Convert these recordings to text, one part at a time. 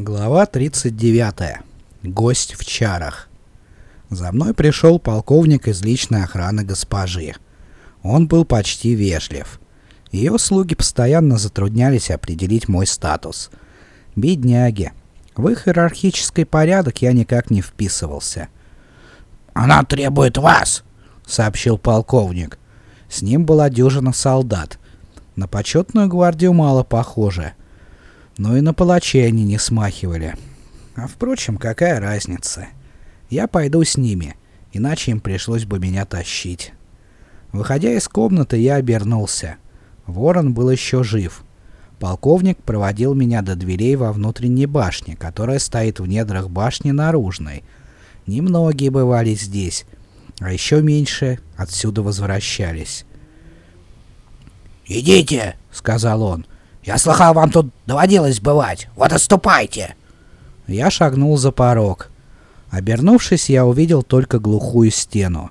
Глава 39. Гость в чарах. За мной пришел полковник из личной охраны госпожи. Он был почти вежлив. Ее слуги постоянно затруднялись определить мой статус. Бедняги. В их иерархический порядок я никак не вписывался. «Она требует вас!» — сообщил полковник. С ним была дюжина солдат. На почетную гвардию мало похоже — но и на палачей они не смахивали. А впрочем, какая разница? Я пойду с ними, иначе им пришлось бы меня тащить. Выходя из комнаты, я обернулся. Ворон был еще жив. Полковник проводил меня до дверей во внутренней башне, которая стоит в недрах башни наружной. Немногие бывали здесь, а еще меньше отсюда возвращались. «Идите!» — сказал он. Я слыхал, вам тут доводилось бывать. Вот отступайте!» Я шагнул за порог. Обернувшись, я увидел только глухую стену.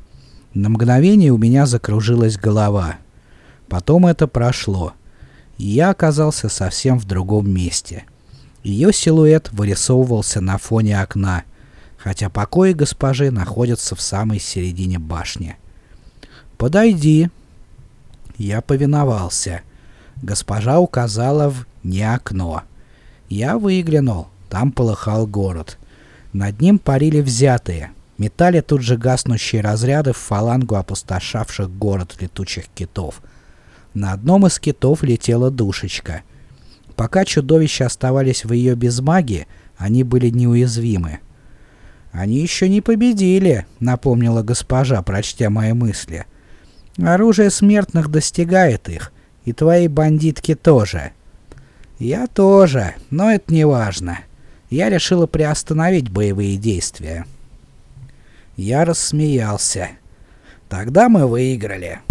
На мгновение у меня закружилась голова. Потом это прошло. И я оказался совсем в другом месте. Ее силуэт вырисовывался на фоне окна, хотя покои госпожи находятся в самой середине башни. «Подойди». Я повиновался. Госпожа указала в не окно. Я выглянул. Там полыхал город. Над ним парили взятые. Метали тут же гаснущие разряды в фалангу опустошавших город летучих китов. На одном из китов летела душечка. Пока чудовища оставались в ее безмагии, они были неуязвимы. «Они еще не победили», — напомнила госпожа, прочтя мои мысли. «Оружие смертных достигает их, и твои бандитки тоже. Я тоже, но это не важно. Я решила приостановить боевые действия. Я рассмеялся. Тогда мы выиграли.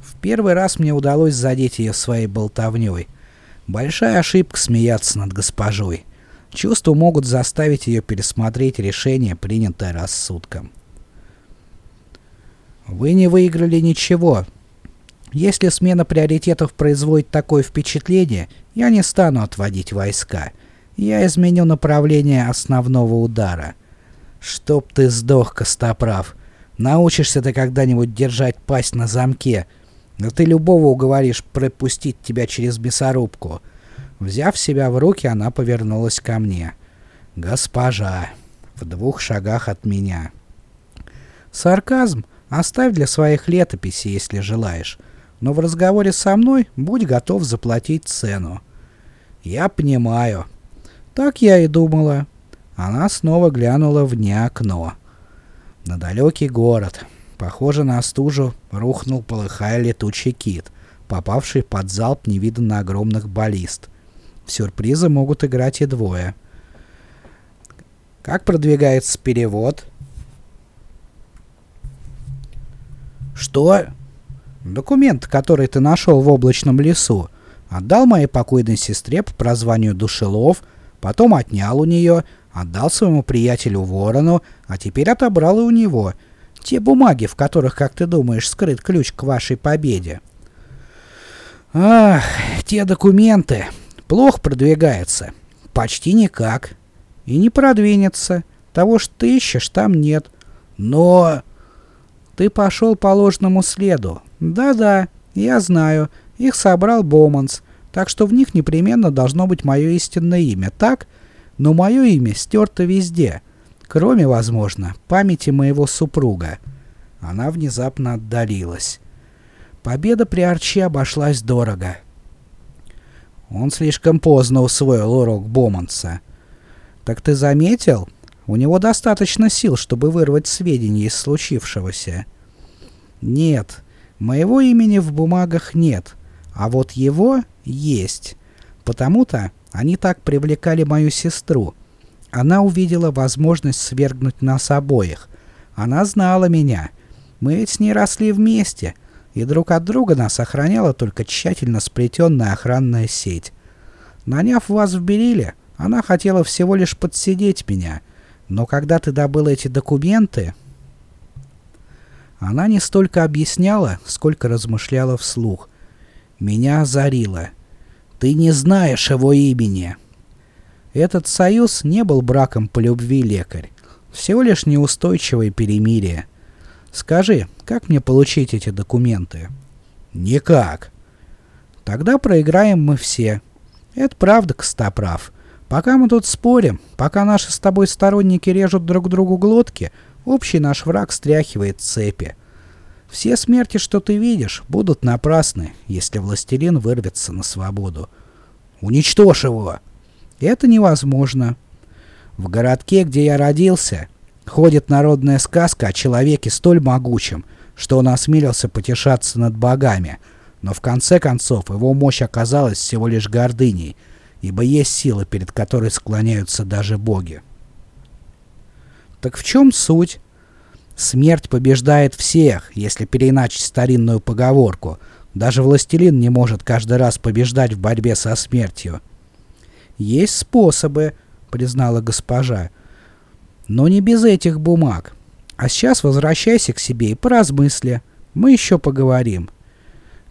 В первый раз мне удалось задеть ее своей болтовней. Большая ошибка смеяться над госпожой. Чувства могут заставить ее пересмотреть решение, принятое рассудком. Вы не выиграли ничего, если смена приоритетов производит такое впечатление, я не стану отводить войска. Я изменю направление основного удара. Чтоб ты сдох, Костоправ. Научишься ты когда-нибудь держать пасть на замке. Но ты любого уговоришь пропустить тебя через мясорубку. Взяв себя в руки, она повернулась ко мне. «Госпожа!» В двух шагах от меня. Сарказм оставь для своих летописей, если желаешь но в разговоре со мной будь готов заплатить цену. Я понимаю. Так я и думала. Она снова глянула вне окно. На далекий город. Похоже на стужу рухнул полыхая летучий кит, попавший под залп невиданно огромных баллист. Сюрпризы могут играть и двое. Как продвигается перевод? Что? Документ, который ты нашел в облачном лесу, отдал моей покойной сестре по прозванию Душелов, потом отнял у нее, отдал своему приятелю Ворону, а теперь отобрал и у него. Те бумаги, в которых, как ты думаешь, скрыт ключ к вашей победе. Ах, те документы. Плохо продвигаются. Почти никак. И не продвинется. Того, что ты ищешь, там нет. Но... Ты пошел по ложному следу. Да-да, я знаю. Их собрал Боманс. Так что в них непременно должно быть мое истинное имя, так? Но мое имя стерто везде. Кроме, возможно, памяти моего супруга. Она внезапно отдалилась. Победа при Арчи обошлась дорого. Он слишком поздно усвоил урок Боманса. Так ты заметил? У него достаточно сил, чтобы вырвать сведения из случившегося. Нет, моего имени в бумагах нет, а вот его есть. Потому-то они так привлекали мою сестру. Она увидела возможность свергнуть нас обоих. Она знала меня. Мы ведь с ней росли вместе, и друг от друга нас охраняла только тщательно сплетенная охранная сеть. Наняв вас в Бериле, она хотела всего лишь подсидеть меня — но когда ты добыл эти документы... Она не столько объясняла, сколько размышляла вслух. Меня озарило. Ты не знаешь его имени. Этот союз не был браком по любви, лекарь. Всего лишь неустойчивое перемирие. Скажи, как мне получить эти документы? Никак. Тогда проиграем мы все. Это правда, Костоправ. Пока мы тут спорим, пока наши с тобой сторонники режут друг другу глотки, общий наш враг стряхивает цепи. Все смерти, что ты видишь, будут напрасны, если властелин вырвется на свободу. Уничтожь его! Это невозможно. В городке, где я родился, ходит народная сказка о человеке столь могучем, что он осмелился потешаться над богами, но в конце концов его мощь оказалась всего лишь гордыней, ибо есть сила, перед которой склоняются даже боги. Так в чем суть? Смерть побеждает всех, если переиначить старинную поговорку. Даже властелин не может каждый раз побеждать в борьбе со смертью. Есть способы, признала госпожа. Но не без этих бумаг. А сейчас возвращайся к себе и поразмысли. Мы еще поговорим.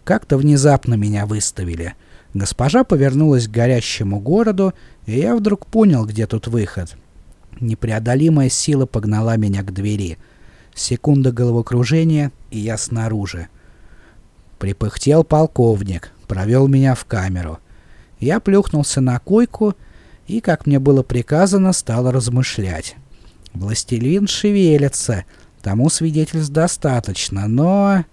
Как-то внезапно меня выставили. Госпожа повернулась к горящему городу, и я вдруг понял, где тут выход. Непреодолимая сила погнала меня к двери. Секунда головокружения, и я снаружи. Припыхтел полковник, провел меня в камеру. Я плюхнулся на койку и, как мне было приказано, стал размышлять. Властелин шевелится, тому свидетельств достаточно, но...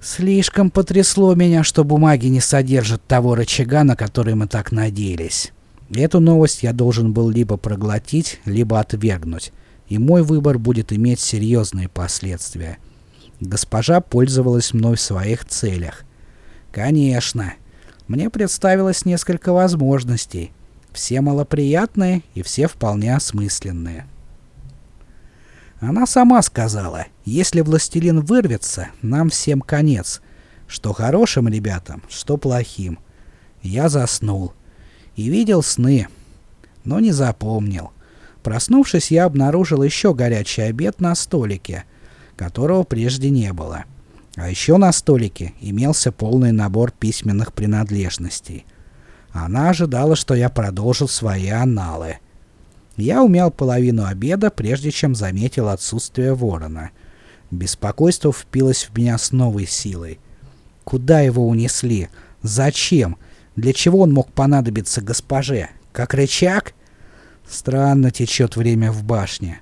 Слишком потрясло меня, что бумаги не содержат того рычага, на который мы так надеялись. Эту новость я должен был либо проглотить, либо отвергнуть, и мой выбор будет иметь серьезные последствия. Госпожа пользовалась мной в своих целях. Конечно, мне представилось несколько возможностей, все малоприятные и все вполне осмысленные. Она сама сказала, если властелин вырвется, нам всем конец. Что хорошим ребятам, что плохим. Я заснул. И видел сны, но не запомнил. Проснувшись, я обнаружил еще горячий обед на столике, которого прежде не было. А еще на столике имелся полный набор письменных принадлежностей. Она ожидала, что я продолжил свои аналы. Я умел половину обеда, прежде чем заметил отсутствие ворона. Беспокойство впилось в меня с новой силой. Куда его унесли? Зачем? Для чего он мог понадобиться госпоже? Как рычаг? Странно течет время в башне.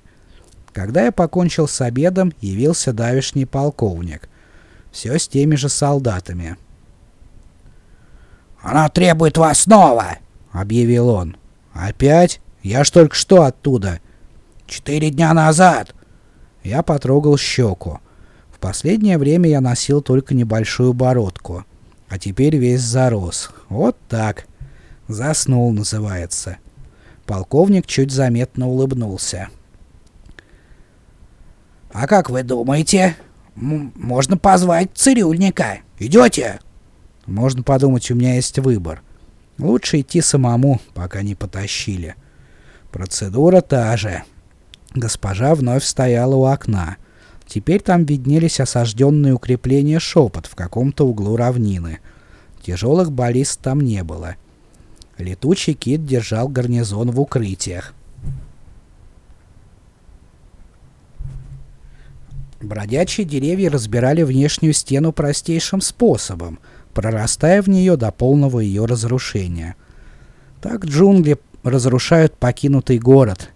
Когда я покончил с обедом, явился давишний полковник. Все с теми же солдатами. «Она требует вас снова!» — объявил он. «Опять?» Я ж только что оттуда. Четыре дня назад. Я потрогал щеку. В последнее время я носил только небольшую бородку. А теперь весь зарос. Вот так. Заснул, называется. Полковник чуть заметно улыбнулся. «А как вы думаете? Можно позвать цирюльника. Идете?» «Можно подумать, у меня есть выбор. Лучше идти самому, пока не потащили». Процедура та же. Госпожа вновь стояла у окна. Теперь там виднелись осажденные укрепления шепот в каком-то углу равнины. Тяжелых баллист там не было. Летучий кит держал гарнизон в укрытиях. Бродячие деревья разбирали внешнюю стену простейшим способом, прорастая в нее до полного ее разрушения. Так джунгли разрушают покинутый город.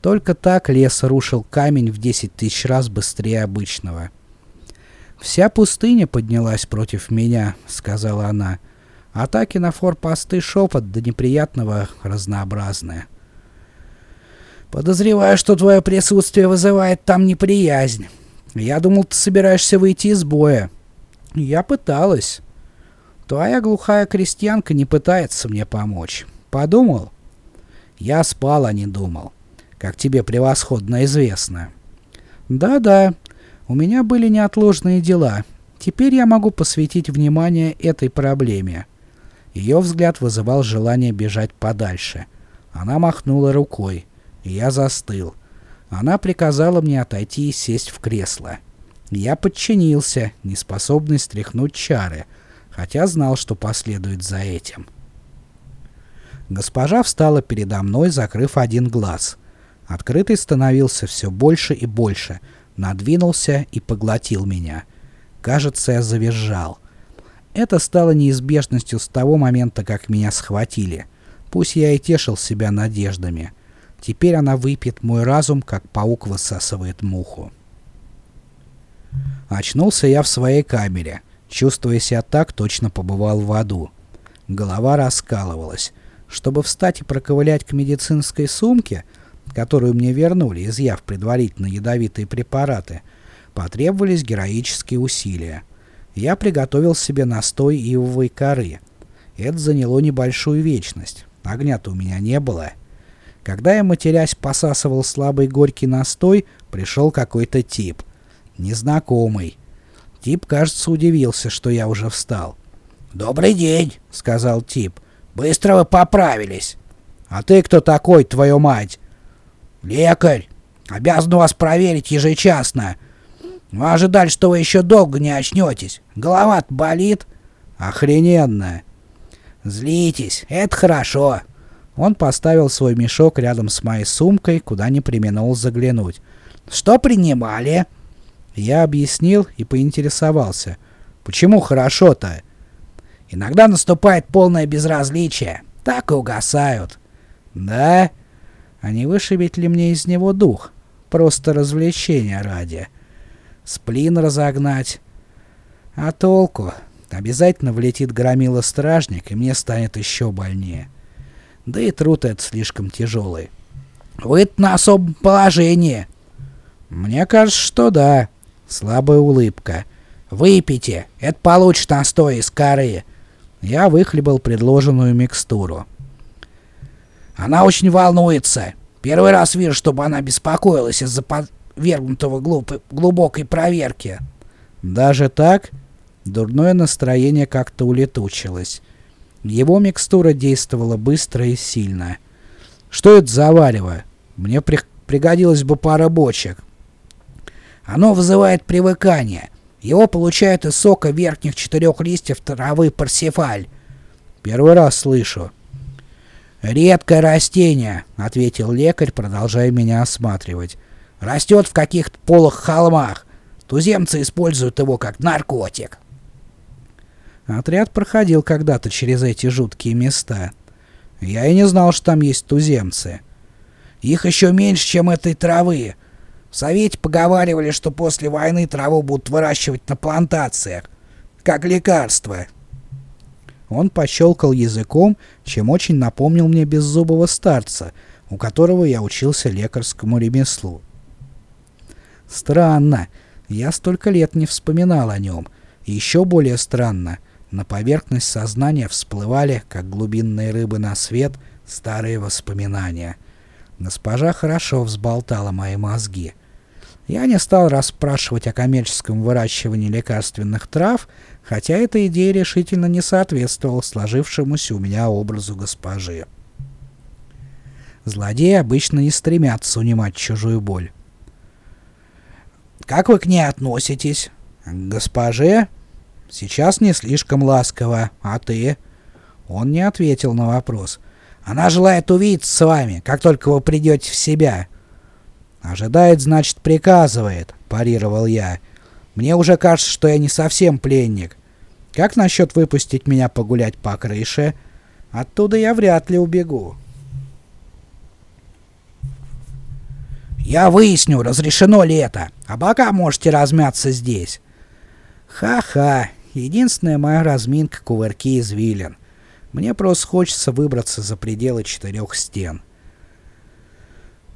Только так лес рушил камень в 10 тысяч раз быстрее обычного. «Вся пустыня поднялась против меня», — сказала она. «Атаки на форпосты шепот до неприятного разнообразные». «Подозреваю, что твое присутствие вызывает там неприязнь. Я думал, ты собираешься выйти из боя». «Я пыталась». «Твоя глухая крестьянка не пытается мне помочь. Подумал?» Я спал, а не думал. Как тебе превосходно известно. Да-да, у меня были неотложные дела. Теперь я могу посвятить внимание этой проблеме. Ее взгляд вызывал желание бежать подальше. Она махнула рукой, и я застыл. Она приказала мне отойти и сесть в кресло. Я подчинился, неспособный стряхнуть чары, хотя знал, что последует за этим. Госпожа встала передо мной, закрыв один глаз. Открытый становился все больше и больше, надвинулся и поглотил меня. Кажется, я завизжал. Это стало неизбежностью с того момента, как меня схватили. Пусть я и тешил себя надеждами. Теперь она выпьет мой разум, как паук высасывает муху. Очнулся я в своей камере. Чувствуя себя так, точно побывал в аду. Голова раскалывалась. Чтобы встать и проковылять к медицинской сумке, которую мне вернули, изъяв предварительно ядовитые препараты, потребовались героические усилия. Я приготовил себе настой ивовой коры. Это заняло небольшую вечность. Огня-то у меня не было. Когда я, матерясь, посасывал слабый горький настой, пришел какой-то тип. Незнакомый. Тип, кажется, удивился, что я уже встал. «Добрый день», — сказал тип. «Быстро вы поправились». «А ты кто такой, твою мать?» «Лекарь. Обязан вас проверить ежечасно. Но ожидали, что вы еще долго не очнетесь. голова болит?» «Охрененно!» «Злитесь, это хорошо». Он поставил свой мешок рядом с моей сумкой, куда не применул заглянуть. «Что принимали?» Я объяснил и поинтересовался. «Почему хорошо-то?» «Иногда наступает полное безразличие. Так и угасают». «Да? А не вышибить ли мне из него дух? Просто развлечения ради. Сплин разогнать. А толку? Обязательно влетит громила-стражник, и мне станет еще больнее. Да и труд этот слишком тяжелый. вы на особом положении. Мне кажется, что да. Слабая улыбка. Выпейте, это получит настой из коры. Я выхлебал предложенную микстуру. Она очень волнуется. Первый раз вижу, чтобы она беспокоилась из-за подвергнутого глубокой проверки. Даже так? Дурное настроение как-то улетучилось. Его микстура действовала быстро и сильно. Что это за варево? Мне при... пригодилась бы пара бочек. Оно вызывает привыкание. Его получают из сока верхних четырех листьев травы парсифаль. Первый раз слышу. «Редкое растение», — ответил лекарь, продолжая меня осматривать. «Растет в каких-то полых холмах. Туземцы используют его как наркотик». Отряд проходил когда-то через эти жуткие места. Я и не знал, что там есть туземцы. Их еще меньше, чем этой травы. В Совете поговаривали, что после войны траву будут выращивать на плантациях, как лекарство. Он пощелкал языком, чем очень напомнил мне беззубого старца, у которого я учился лекарскому ремеслу. Странно, я столько лет не вспоминал о нем. Еще более странно, на поверхность сознания всплывали, как глубинные рыбы на свет, старые воспоминания. Госпожа хорошо взболтала мои мозги. Я не стал расспрашивать о коммерческом выращивании лекарственных трав, хотя эта идея решительно не соответствовала сложившемуся у меня образу госпожи. Злодеи обычно не стремятся унимать чужую боль. «Как вы к ней относитесь?» «К госпоже?» Сейчас не слишком ласково, а ты? Он не ответил на вопрос. Она желает увидеться с вами, как только вы придете в себя. Ожидает, значит, приказывает, парировал я. Мне уже кажется, что я не совсем пленник. Как насчет выпустить меня погулять по крыше? Оттуда я вряд ли убегу. Я выясню, разрешено ли это, а пока можете размяться здесь. Ха-ха, Единственная моя разминка — кувырки извилин. Мне просто хочется выбраться за пределы четырех стен.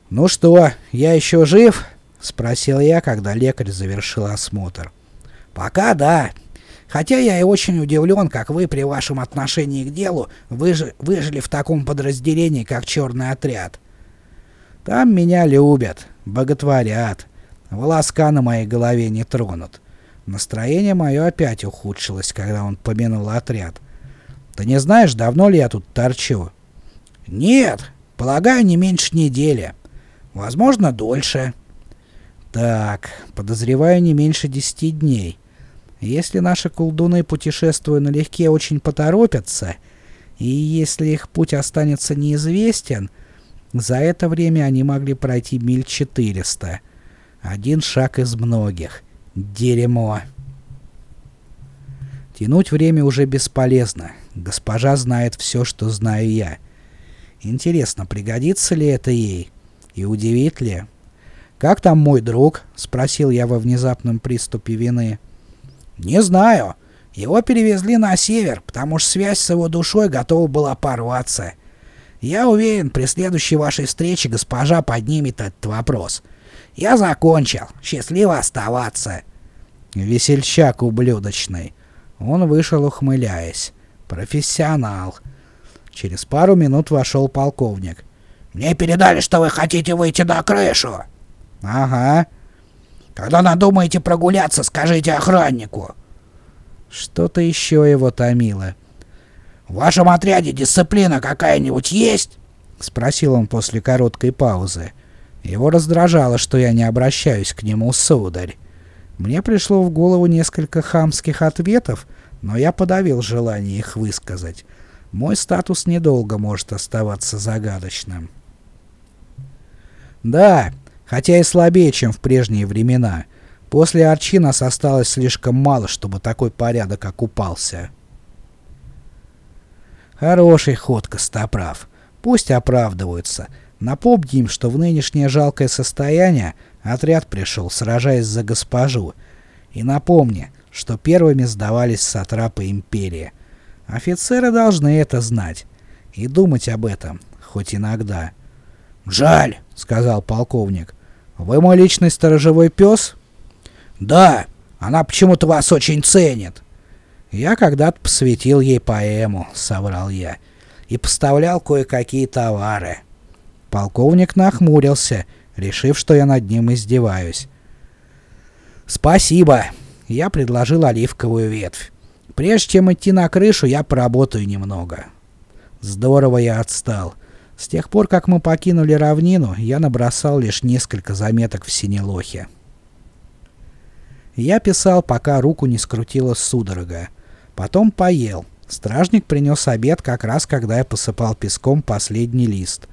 «Ну что, я еще жив?» — спросил я, когда лекарь завершил осмотр. «Пока да. Хотя я и очень удивлен, как вы при вашем отношении к делу выж... выжили в таком подразделении, как черный отряд. Там меня любят, боготворят. Волоска на моей голове не тронут. Настроение мое опять ухудшилось, когда он помянул отряд. «Ты не знаешь, давно ли я тут торчу?» «Нет, полагаю, не меньше недели. Возможно, дольше». «Так, подозреваю, не меньше десяти дней. Если наши колдуны, путешествуя налегке, очень поторопятся, И если их путь останется неизвестен, за это время они могли пройти миль 400. Один шаг из многих. Дерьмо. Тянуть время уже бесполезно. Госпожа знает все, что знаю я. Интересно, пригодится ли это ей? И удивит ли? «Как там мой друг?» — спросил я во внезапном приступе вины. «Не знаю. Его перевезли на север, потому что связь с его душой готова была порваться. Я уверен, при следующей вашей встрече госпожа поднимет этот вопрос. Я закончил. Счастливо оставаться». Весельчак ублюдочный. Он вышел, ухмыляясь. «Профессионал». Через пару минут вошел полковник. «Мне передали, что вы хотите выйти на крышу». «Ага». «Когда надумаете прогуляться, скажите охраннику». Что-то еще его томило. «В вашем отряде дисциплина какая-нибудь есть?» — спросил он после короткой паузы. Его раздражало, что я не обращаюсь к нему, сударь. Мне пришло в голову несколько хамских ответов, но я подавил желание их высказать. Мой статус недолго может оставаться загадочным. Да, хотя и слабее, чем в прежние времена. После Арчи нас осталось слишком мало, чтобы такой порядок окупался. Хороший ход, Костоправ. Пусть оправдываются. Напомни им, что в нынешнее жалкое состояние отряд пришел, сражаясь за госпожу. И напомни, что первыми сдавались сатрапы империи. Офицеры должны это знать и думать об этом, хоть иногда. «Жаль», — сказал полковник. «Вы мой личный сторожевой пес?» «Да, она почему-то вас очень ценит». «Я когда-то посвятил ей поэму», — соврал я, — «и поставлял кое-какие товары». Полковник нахмурился, решив, что я над ним издеваюсь. «Спасибо», — я предложил оливковую ветвь. «Прежде чем идти на крышу, я поработаю немного». Здорово я отстал. С тех пор, как мы покинули равнину, я набросал лишь несколько заметок в Синелохе. Я писал, пока руку не скрутила судорога. Потом поел. Стражник принес обед как раз, когда я посыпал песком последний лист.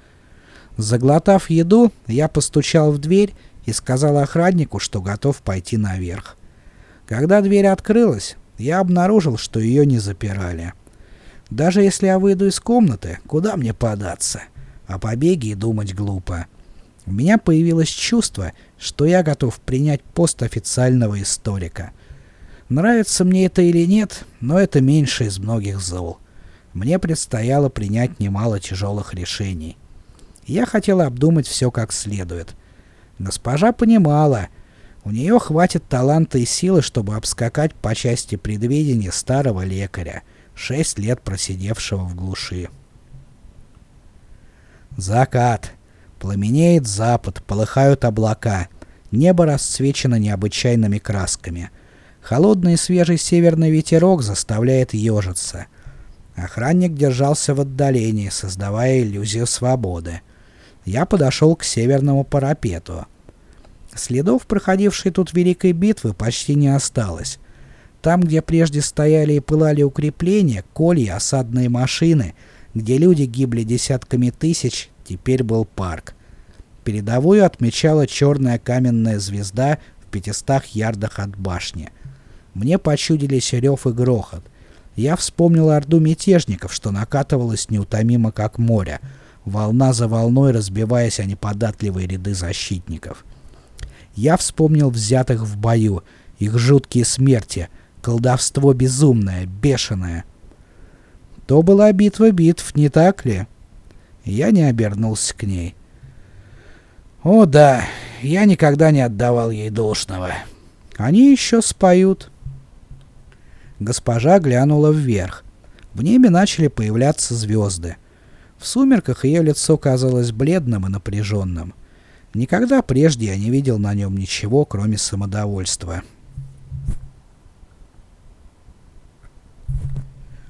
Заглотав еду, я постучал в дверь и сказал охраннику, что готов пойти наверх. Когда дверь открылась, я обнаружил, что ее не запирали. Даже если я выйду из комнаты, куда мне податься? О побеге и думать глупо. У меня появилось чувство, что я готов принять пост официального историка. Нравится мне это или нет, но это меньше из многих зол. Мне предстояло принять немало тяжелых решений. Я хотел обдумать все как следует. Госпожа понимала, у нее хватит таланта и силы, чтобы обскакать по части предвидения старого лекаря, шесть лет просидевшего в глуши. Закат. Пламенеет запад, полыхают облака. Небо расцвечено необычайными красками. Холодный свежий северный ветерок заставляет ежиться. Охранник держался в отдалении, создавая иллюзию свободы. Я подошел к северному парапету. Следов проходившей тут великой битвы почти не осталось. Там, где прежде стояли и пылали укрепления, колья, осадные машины — где люди гибли десятками тысяч, теперь был парк. Передовую отмечала черная каменная звезда в пятистах ярдах от башни. Мне почудились рев и грохот. Я вспомнил орду мятежников, что накатывалась неутомимо как море, волна за волной разбиваясь о неподатливые ряды защитников. Я вспомнил взятых в бою, их жуткие смерти, колдовство безумное, бешеное — то была битва битв, не так ли? Я не обернулся к ней. О да, я никогда не отдавал ей должного. Они еще споют. Госпожа глянула вверх. В небе начали появляться звезды. В сумерках ее лицо казалось бледным и напряженным. Никогда прежде я не видел на нем ничего, кроме самодовольства.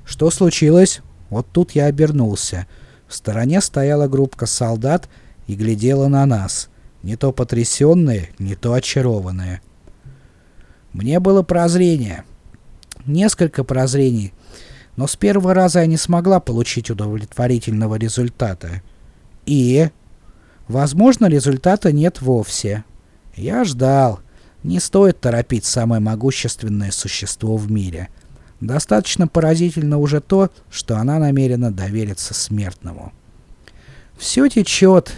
«Что случилось?» Вот тут я обернулся. В стороне стояла группка солдат и глядела на нас. Не то потрясенные, не то очарованные. Мне было прозрение. Несколько прозрений. Но с первого раза я не смогла получить удовлетворительного результата. И... Возможно, результата нет вовсе. Я ждал. Не стоит торопить самое могущественное существо в мире. Достаточно поразительно уже то, что она намерена довериться смертному. Все течет.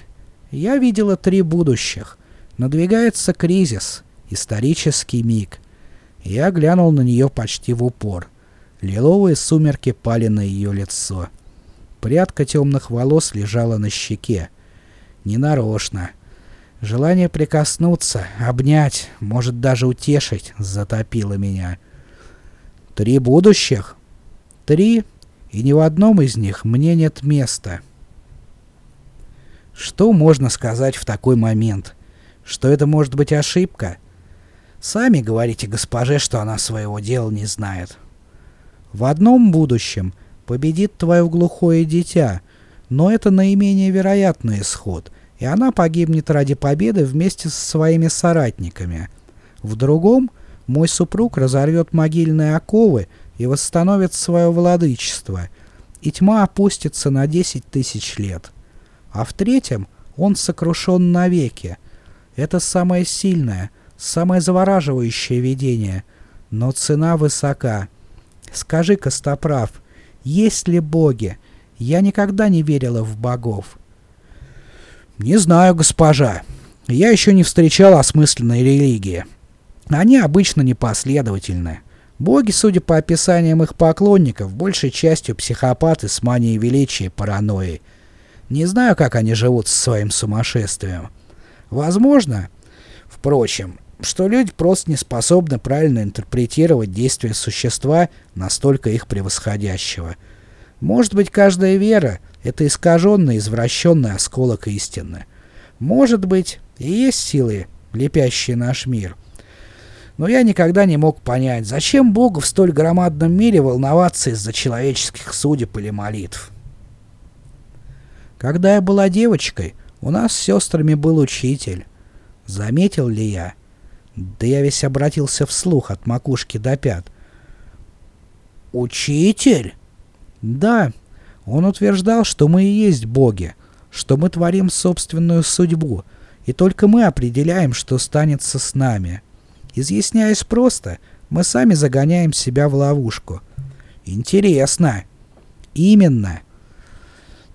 Я видела три будущих. Надвигается кризис, исторический миг. Я глянул на нее почти в упор. Лиловые сумерки пали на ее лицо. Прядка темных волос лежала на щеке. Ненарочно. Желание прикоснуться, обнять, может даже утешить, затопило меня. Три будущих? Три, и ни в одном из них мне нет места. Что можно сказать в такой момент? Что это может быть ошибка? Сами говорите госпоже, что она своего дела не знает. В одном будущем победит твое глухое дитя, но это наименее вероятный исход, и она погибнет ради победы вместе со своими соратниками. В другом мой супруг разорвет могильные оковы и восстановит свое владычество, и тьма опустится на 10 тысяч лет. А в третьем он сокрушен навеки. Это самое сильное, самое завораживающее видение, но цена высока. Скажи, Костоправ, есть ли боги? Я никогда не верила в богов. Не знаю, госпожа. Я еще не встречал осмысленной религии. Они обычно непоследовательны. Боги, судя по описаниям их поклонников, большей частью психопаты с манией величия и паранойей. Не знаю, как они живут со своим сумасшествием. Возможно, впрочем, что люди просто не способны правильно интерпретировать действия существа, настолько их превосходящего. Может быть, каждая вера — это искаженный, извращенный осколок истины. Может быть, и есть силы, лепящие наш мир. Но я никогда не мог понять, зачем Богу в столь громадном мире волноваться из-за человеческих судеб или молитв. Когда я была девочкой, у нас с сестрами был учитель. Заметил ли я? Да я весь обратился вслух от макушки до пят. «Учитель?» «Да, он утверждал, что мы и есть боги, что мы творим собственную судьбу, и только мы определяем, что станется с нами. Изъясняясь просто, мы сами загоняем себя в ловушку. Интересно. Именно.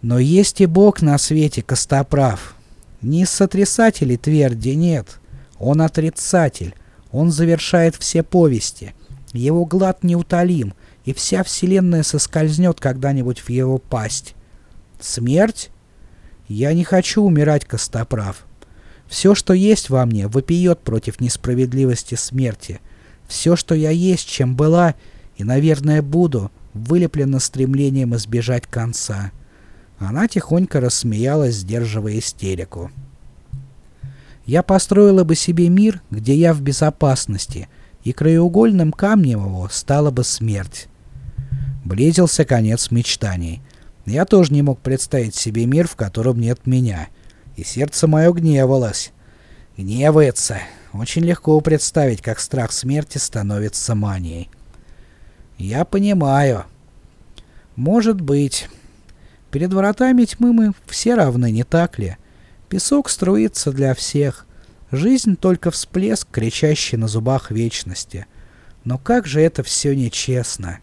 Но есть и бог на свете, Костоправ. Не сотрясателей тверди нет». Он отрицатель. Он завершает все повести. Его глад неутолим, и вся вселенная соскользнет когда-нибудь в его пасть. Смерть? Я не хочу умирать, Костоправ. Все, что есть во мне, вопиет против несправедливости смерти. Все, что я есть, чем была, и, наверное, буду, вылеплено стремлением избежать конца. Она тихонько рассмеялась, сдерживая истерику. Я построила бы себе мир, где я в безопасности, и краеугольным камнем его стала бы смерть. Близился конец мечтаний. Я тоже не мог представить себе мир, в котором нет меня. И сердце мое гневалось. Гневается. Очень легко представить, как страх смерти становится манией. Я понимаю. Может быть. Перед воротами тьмы мы все равны, не так ли? Песок струится для всех. Жизнь только всплеск, кричащий на зубах вечности. Но как же это все нечестно.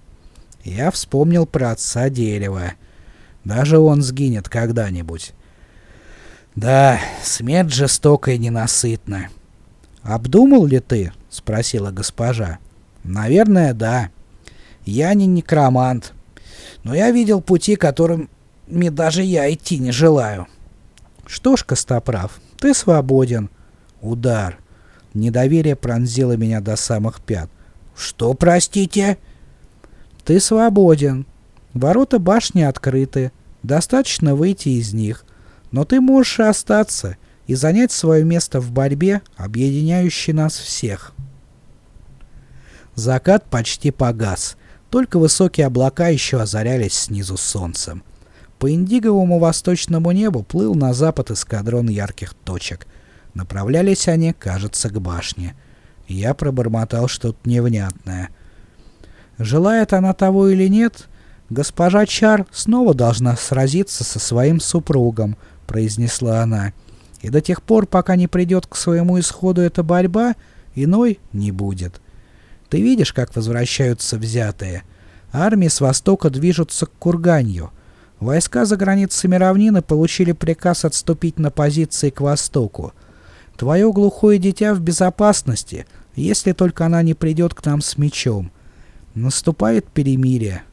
Я вспомнил про отца дерева. Даже он сгинет когда-нибудь. Да, смерть жестокая и ненасытна. «Обдумал ли ты?» — спросила госпожа. «Наверное, да. Я не некромант. Но я видел пути, которыми даже я идти не желаю». Что ж, Костоправ, ты свободен. Удар. Недоверие пронзило меня до самых пят. Что, простите? Ты свободен. Ворота башни открыты. Достаточно выйти из них. Но ты можешь остаться и занять свое место в борьбе, объединяющей нас всех. Закат почти погас. Только высокие облака еще озарялись снизу солнцем. По индиговому восточному небу плыл на запад эскадрон ярких точек. Направлялись они, кажется, к башне. Я пробормотал что-то невнятное. Желает она того или нет, «Госпожа Чар снова должна сразиться со своим супругом», — произнесла она. «И до тех пор, пока не придет к своему исходу эта борьба, иной не будет. Ты видишь, как возвращаются взятые? Армии с востока движутся к Курганью. Войска за границами равнины получили приказ отступить на позиции к востоку. Твое глухое дитя в безопасности, если только она не придет к нам с мечом. Наступает перемирие.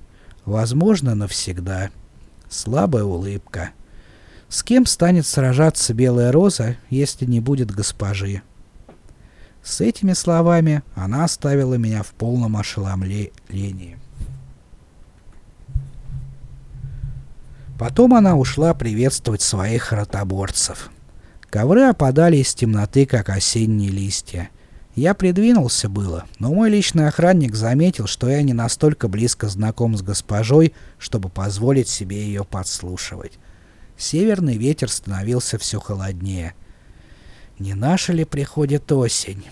Возможно, навсегда. Слабая улыбка. С кем станет сражаться Белая Роза, если не будет госпожи? С этими словами она оставила меня в полном ошеломлении. Потом она ушла приветствовать своих ротоборцев. Ковры опадали из темноты, как осенние листья. Я придвинулся было, но мой личный охранник заметил, что я не настолько близко знаком с госпожой, чтобы позволить себе ее подслушивать. Северный ветер становился все холоднее. Не наша ли приходит осень?